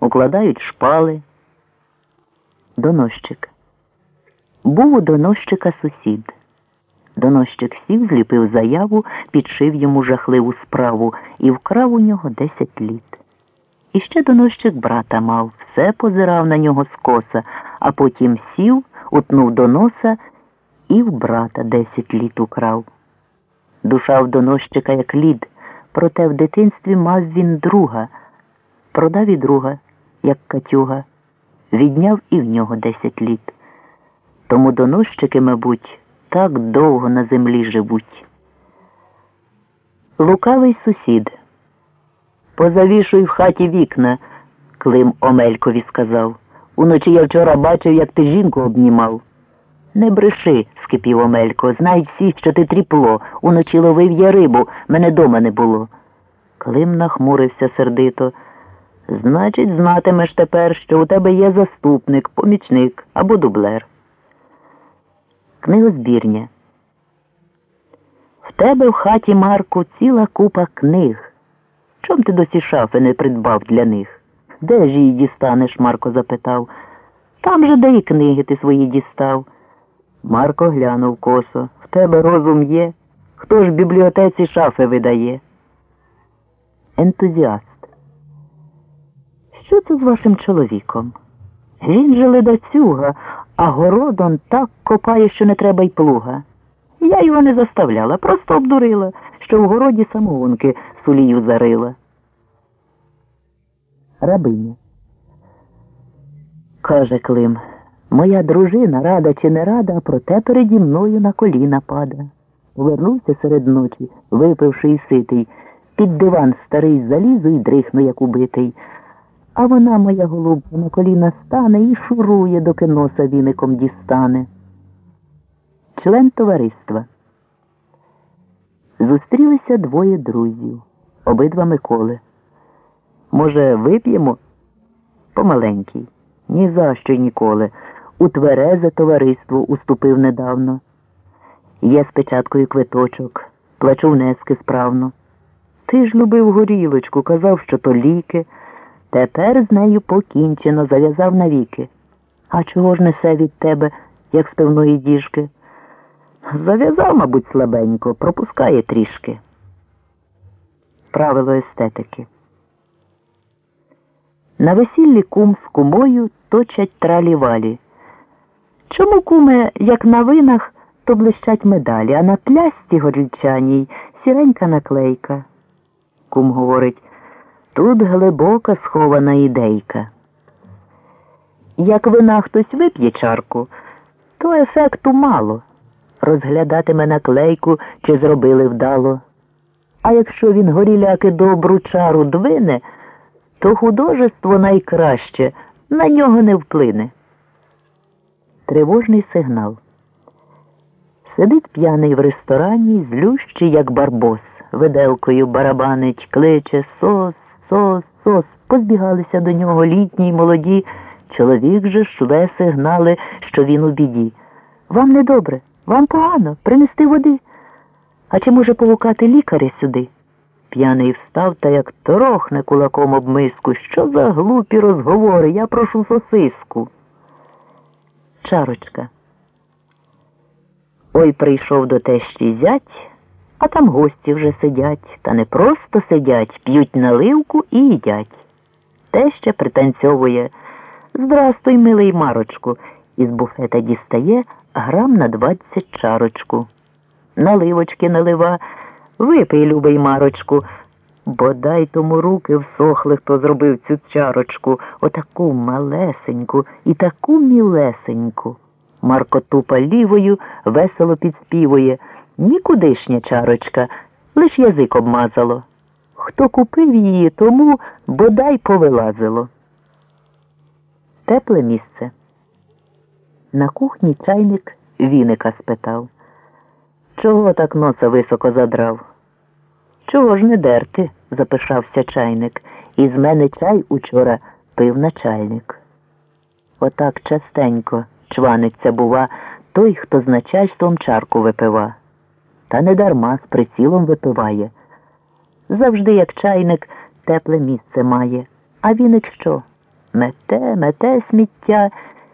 укладають шпали. Донощик. Був у донощика сусід. Донощик сів, зліпив заяву, підшив йому жахливу справу і вкрав у нього десять літ. І ще донощик брата мав, все позирав на нього скоса, а потім сів, утнув до носа і в брата десять літ украв. Душа в донощика, як лід, проте в дитинстві мав він друга, продав і друга, як катюга, відняв і в нього десять літ. Тому донощики, мабуть, так довго на землі живуть. Лукавий сусід. Позавішуй в хаті вікна, Клим Омелькові сказав. Уночі я вчора бачив, як ти жінку обнімав. Не бреши, скипів Омелько, знають всі, що ти тріпло. Уночі ловив я рибу, мене дома не було. Клим нахмурився сердито. Значить, знатимеш тепер, що у тебе є заступник, помічник або дублер. Книгозбірня. В тебе в хаті, Марку, ціла купа книг. Чом ти досі шафи не придбав для них? Де ж її дістанеш? Марко запитав. Там же де і книги ти свої дістав. Марко глянув косо. В тебе розум є? Хто ж в бібліотеці шафи видає? Ентузіаст. Що це з вашим чоловіком? Він же ледацюга, а городом так копає, що не треба й плуга. Я його не заставляла, просто обдурила, що в городі самогонки сулію зарила. Рабиня. Каже Клим, моя дружина, рада чи не рада, а проте переді мною на коліна пада. Вернувся серед ночі, випивши і ситий, під диван старий залізу і дрихну, як убитий. А вона, моя голубка, на коліна стане і шурує, доки носа віником дістане. Член товариства. Зустрілися двоє друзів, обидва Миколи. Може, вип'ємо? Помаленький. Ні за що ніколи. У тверезе товариство уступив недавно. Є з печаткою квиточок, плачу внески справно. Ти ж любив горілочку, казав, що то ліки. Тепер з нею покінчено, зав'язав навіки. А чого ж несе від тебе, як з пивної діжки? Зав'язав, мабуть, слабенько, пропускає трішки. Правило естетики. На весіллі кум з кумою точать тралі-валі. Чому, куме, як на винах, то блищать медалі, а на плясті горільчаній сіренька наклейка? Кум говорить, тут глибока схована ідейка. Як вина хтось вип'є чарку, то ефекту мало. Розглядатиме наклейку, чи зробили вдало. А якщо він горіляки добру чару двине, то художество найкраще на нього не вплине. Тривожний сигнал. Сидить п'яний в ресторані, злющий, як барбос, виделкою барабанить, кличе сос, сос, сос. Позбігалися до нього літні й молоді. Чоловік же шле сигнали, що він у біді. Вам недобре, вам погано, принести води. А чи може погукати лікаря сюди? П'яний встав та як торохне кулаком об миску. Що за глупі розговори? Я прошу сосиску. Чарочка. Ой прийшов до тещі зять, а там гості вже сидять, та не просто сидять, п'ють наливку і їдять. Теща пританцьовує Здрастуй, милий Марочку, із буфета дістає грам на двадцять чарочку. Наливочки налива. Випий, любий Марочку, бодай тому руки всохли, хто зробив цю чарочку, отаку малесеньку і таку мілесеньку. Марко тупа лівою весело підспівує. Нікудишня чарочка, лиш язик обмазало. Хто купив її, тому бодай повилазило. Тепле місце. На кухні чайник віника спитав. Чого так носа високо задрав? Чого ж не дерти? запишався чайник. Із мене чай учора пив начальник. Отак частенько чваниться, бува, той, хто з начальством чарку випива. Та не дарма з прицілом випиває. Завжди, як чайник, тепле місце має. А віник що? Мете, мете сміття.